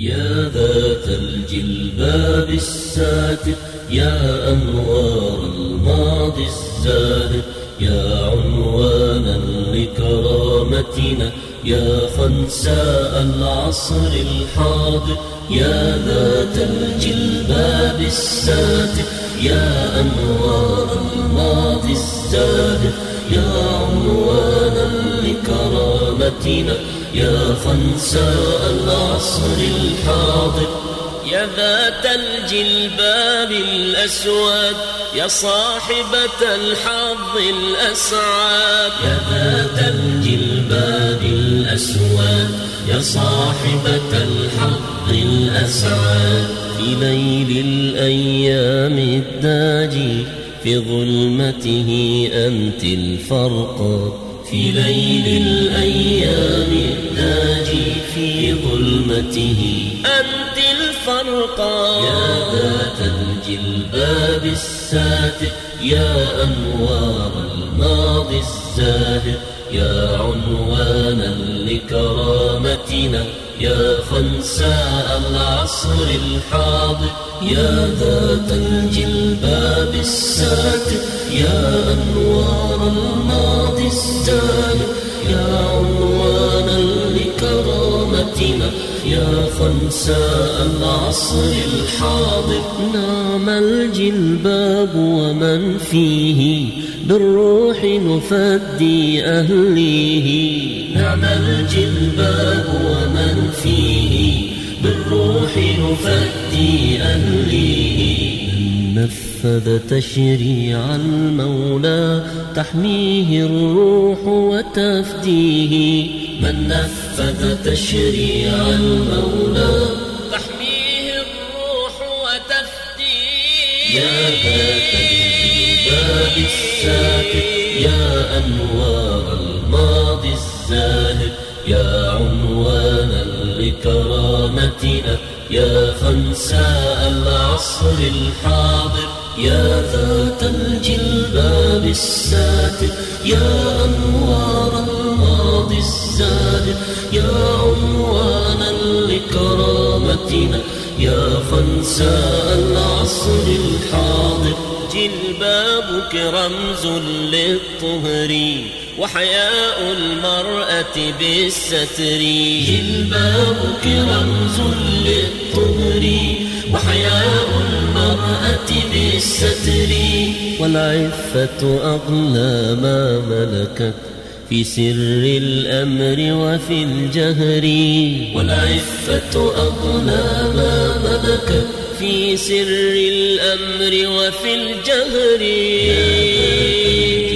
يا ذات الجلباب الساتر يا أنوار الماضي الزاهر يا عنوانا لكرامتنا يا خنساء العصر الحاضر يا ذات الجلباب الساتر يا أنوار الماضي الزاهر يا لكرامتنا يا خنساء العصر الحاضر. يا ذات الجلباب الأسود. يا صاحبة الحظ الأسعد. يا ذات الجلباب الأسود. يا صاحبة الحظ الأسعد. في ليل الأيام الداجي في ظلمته أنت الفرقة في ليل الأيام الداجي في ظلمته. أنت الفرقة يا ذات الجلباب الساتر يا أنوار الماضي الزاهر يا عنوانا لكرامتنا يا خنساء العصر الحاضر يا ذات الجلباب الساتر يا أنوار الماضي الزاهر يا عنوانا لكرامتنا يا خنساء العصر الحاضر. نعم الجلباب ومن فيه بالروح نفدي أهليه نعم الجلباب ومن فيه. بالروح نفدي أهليه نفذ تشريع المولى تحميه الروح وتفديه. من نفذ تشريع المولى تحميه الروح وتفديه. يا ذات الجلباب الساتر يا أنوار الماضي الزاهر يا عنوانا لكرامتنا يا خنساء العصر الحاضر يا ذات الجلباب الساتر يا أنوار الماضي الزاهر يا عنوانا لكرامتنا يا خنساء العصر الحاضر. جلبابك رمز للطهر وحياء المرأة بالستر. جلبابك رمز للطهر وحياء المرأة بالستر. والعفة أغلى ما ملكت. في سر الأمر وفي الجهر. والعفة أغلى ما ملكت في سر الأمر وفي الجهر.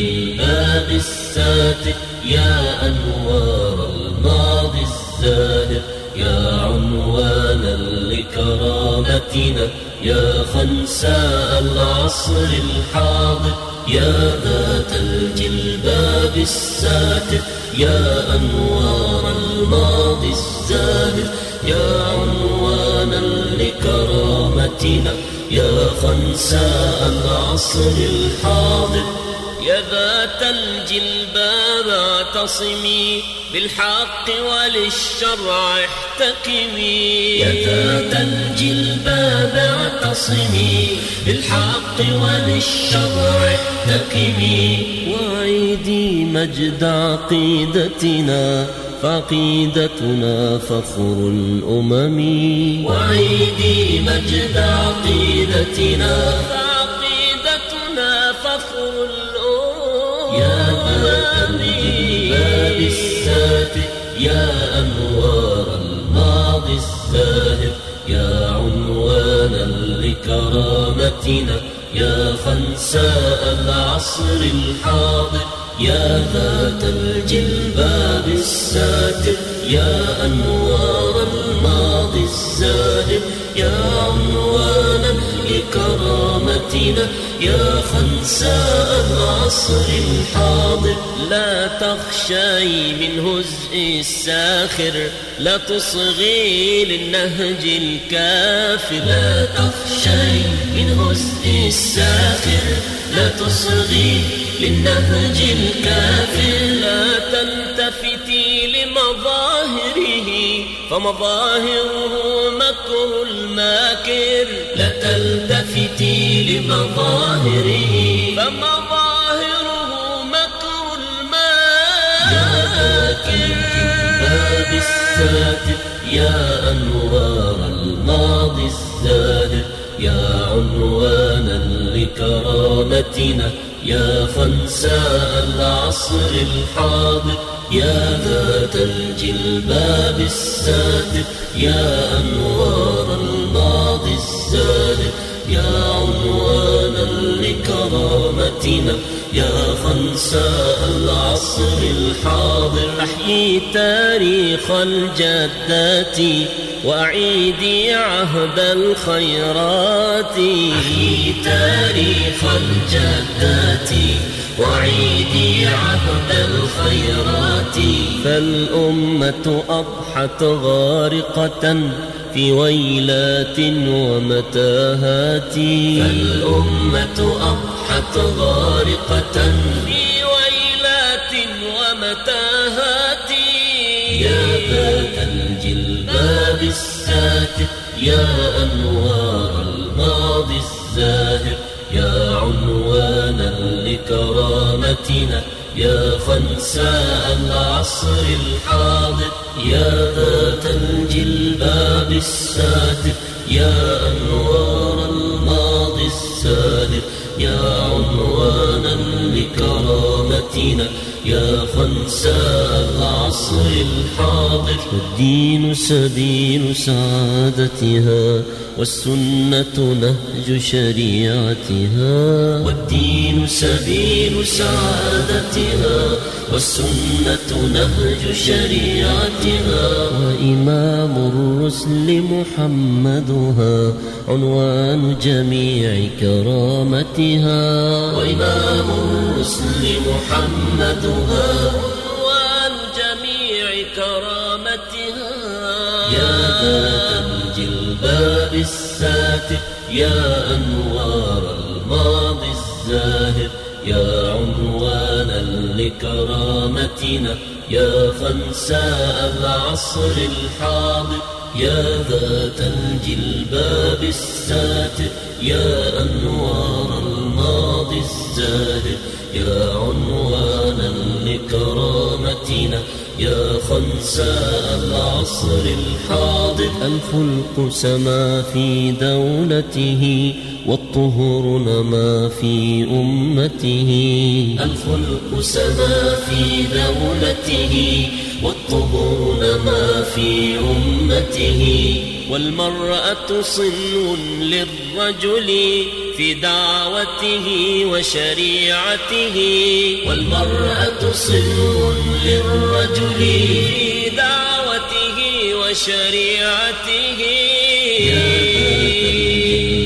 الباب الساتر يا أنوار الماضي الزاهر يا عنوانا لكرامتنا يا خنساء العصر الحاضر. يا ذات الجلباب الساتر يا أنوار الماضي الزاهر يا عنوانا لكرامتنا يا خنساء العصر الحاضر. يا ذات الجلباب اعتصمي بالحق وللشرع احتكمي يا ذات الجلباب اعتصمي بالحق وللشرع احتكمي وعيدي مجد عقيدتنا فعقيدتنا فخر الأمم. وعيدي مجد عقيدتنا يا ذات الجلباب الساتر يا أنوار الماضي الزاهر يا عنوانا لكرامتنا يا خنساء العصر الحاضر يا ذات الجلباب الساتر يا أنوار الماضي الزاهر يا عنوانا لكرامتنا يا خنساء العصر الحاضر. لا تخشي من هزء الساخر لا تصغي للنهج الكافر. لا تخشي من هزء الساخر لا تصغي للنهج الكافر. لا تلتفتي لمظاهره فمظاهره مظاهره فمظاهره مكر الماكر. باب الساتر يا أنوار الماضي الزاهر يا عنوانا لكرامتنا يا خنساء العصر الحاضر. يا ذات الجلباب الساتر يا أنوار الماضي الزاهر يا لكرامتنا يا خنساء العصر الحاضر. أحيي تاريخ الجدات وأعيدي عهد الخيرات. أحيي تاريخ الجدات وعيدي عهد الخيرات. فالأمة أضحت غارقة ويلات ومتاهات. فالأمة أضحت غارقة. في ويلات ومتاهات. يا ذات الجلباب الساتر يا أنوار الماضي الزاهر. يا عنوانا لكرامتنا يا خنساء العصر الحاضر. يا ذات الجلباب الساتر يا أنوار الماضي السادر يا عنوانا لكرامتنا يا خنساء العصر الحاضر الدين سبيل سعادتها والسنة نهج شريعتها والدين سبيل سعادتها والسنة نهج شريعتها. وإمام الرسل محمدها عنوان جميع كرامتها. وإمام الرسل محمدها يا أنوار الماضي الزاهر يا عنوانا لكرامتنا يا خنساء العصر الحاضر يا ذات الجلباب الساتر يا أنوار الماضي الزاهر يا خنساء العصر الحاضر. الخلق سما في دولته والطهر نما في أمته. الخلق سما في دولته والطهور نما في أمته. والمرأة صن للرجل في دعوته وشريعته. والمرأة صن للرجل في دعوته وشريعته. يا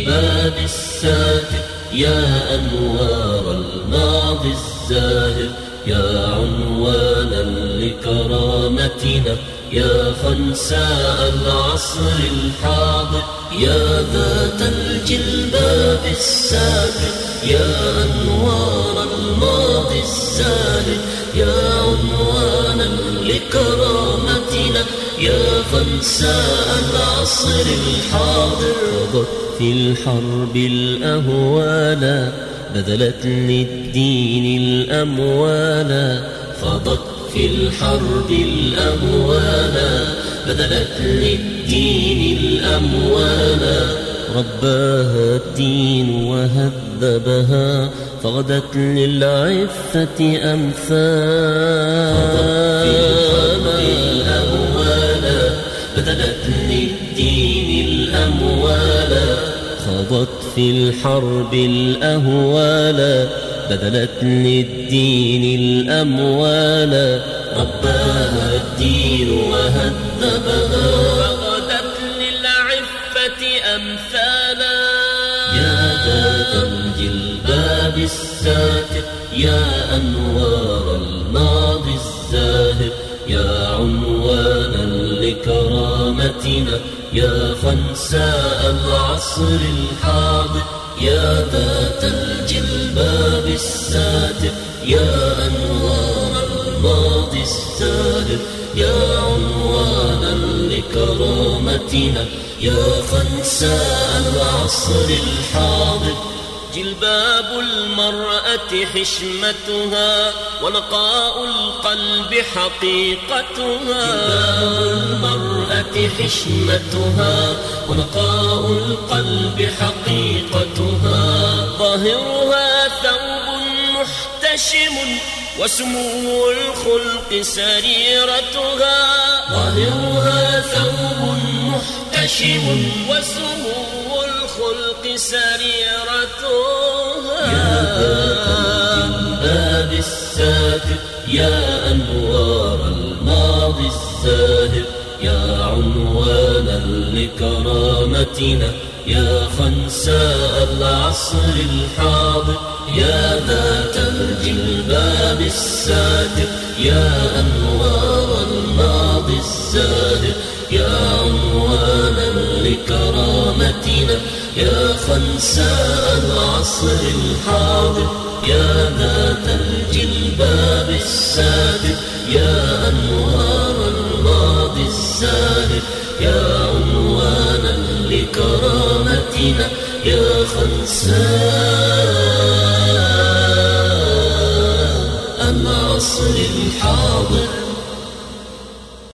الباب الساتر يا أنوار الماضي الزاهر يا عنوانا لكرامتنا يا خنساء العصر الحاضر. يا ذات الجلباب الساتر يا أنوار الماضي الزاهر يا عنوانا لكرامتنا يا خنساء العصر الحاضر. قضت في الحرب الأهوالا بذلت للدين الأموالا. خضت في الحرب الأموالا بذلت للدين الأموالا. رباها الدين وهذبها فغدت للعفة أمثالا. بذلت للدين الأموالا. خضت في الحرب الأهوالا بذلت للدين الأموالا. رباها الدين وهذبها فغدت للعفة أمثالا. يا ذات الجلباب الساتر يا أنوار الماضي الزاهر يا عنوانا لكرامتنا يا خنساء العصر الحاضر يا ذات الجلباب الساتر يا أنوار الزاهر يا عنوانا لكرامتنا يا خنساء العصر الحاضر. جلباب المرأة حشمتها ونقاء القلب حقيقتها. جلباب المرأة حشمتها ونقاء القلب حقيقتها. ظاهرها محتشم وسمو الخلق سريرتها ظاهرها ثوب محتشم وسمو الخلق سريرتها. يا ذات الجلباب الساتر يا أنوار الماضي الزاهر يا عنوانا لكرامتنا يا خنساء العصر الحاضر. يا ذات الجلباب الساتر يا أنوار الماضي الزاهر يا عنوانا لكرامتنا يا خنساء العصر الحاضر يا ذات الجلباب الساتر يا أنوار الماضي الزاهر يا عنوانا لكرامتنا يا خنساء الفصل الحاضر